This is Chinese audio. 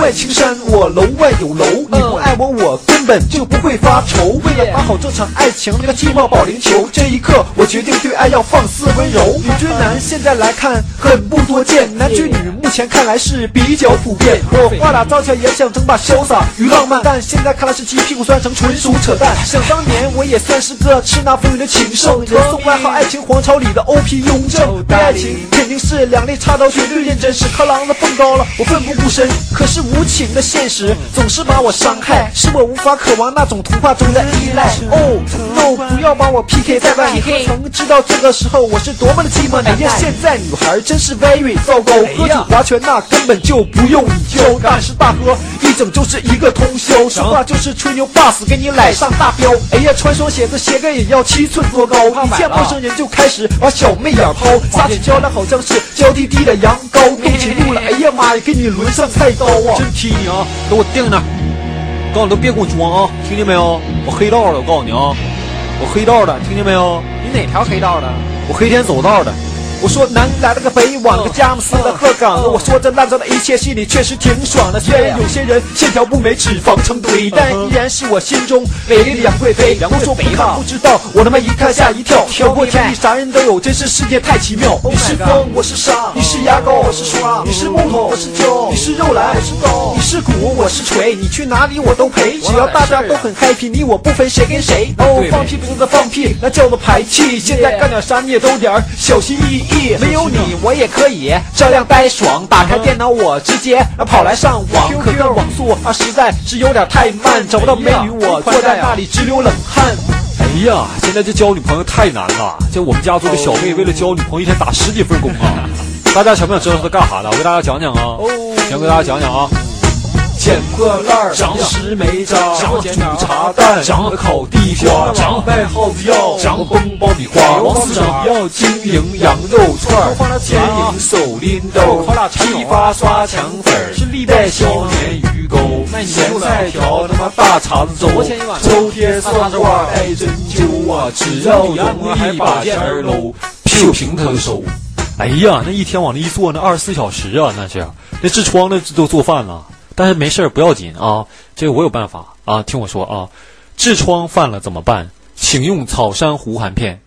外青山，我楼外有楼。你不爱我，我根本就不会发愁。为了打好这场爱情，那个寂寞保龄球。这一刻，我决定对爱要放肆温柔。女追男现在来看很不多见，男追女目前看来是比较普遍。我花俩造桥也想整把潇洒与浪漫，但现在看来是鸡屁股酸成纯属扯淡。想当年我也算是个吃拿风云的禽兽，人送外号爱情皇朝里的 OP 雍正。对爱情肯定是两肋插刀，绝对认真。屎壳郎子蹦高了，我奋不顾身。可是无情的现实总是把我伤害，使我无法渴望那种童话中的依赖。哦，no，不要把我 PK 在外。你可曾知道这个时候我是多么的寂寞？哎呀，现在女孩真是 very 糟糕，喝酒划拳那根本就不用你教，大吃大喝一整就是一个通宵，说话就是吹牛 boss 给你来上大标。哎呀，穿双鞋子鞋跟也要七寸多高，一见陌生人就开始把小妹眼抛，撒起娇来好像是娇滴滴的羊羔，动起怒来，哎呀妈呀，给你抡上菜刀啊！真踢你啊！给我定那儿，告诉你都别跟我装啊，听见没有？我黑道的，我告诉你啊，我黑道的，听见没有？你哪条黑道的？我黑天走道的。我说南来了个北往，个佳木斯的鹤岗。我说这烂糟的一切，心里确实挺爽的。虽然有些人线条不美，脂肪成堆，但依然是我心中美丽的杨贵妃。都说不看不知道，我他妈一看吓一跳。跳过天地啥人都有，真是世界太奇妙。你是风，我是沙；你是牙膏，我是刷；你是木头，我是胶；你是肉来，我是刀；你是鼓，我是锤。你去哪里我都陪，只要大家都很 happy，你我不分谁跟谁。哦，放屁不是放屁，那叫做排气。现在干点啥你也都点儿小心翼翼。没有你，我也可以照样呆爽。打开电脑，我直接跑来上网。可这网速啊，实在是有点太慢，找不到美女，我坐在那里直流冷汗。哎呀，现在这交女朋友太难了。这我们家族的小妹为了交女朋友，一天打十几份工啊。大家想不想知道她干啥的？我给大家讲讲啊。先给大家讲讲啊。捡破烂长石煤渣，长煮茶蛋，长烤地瓜，长卖耗子药，长崩爆米花。王市长要经营羊肉串，经营手拎兜，批发刷墙粉，是历代小年鱼钩，咸菜条他妈大碴子粥，周天算卦带针灸啊，只要容易把钱儿搂，就平他的手。哎呀，那一天往那一坐，那二十四小时啊，那是那痔疮那都做饭了。但是没事不要紧啊，这个我有办法啊，听我说啊，痔疮犯了怎么办？请用草珊瑚含片。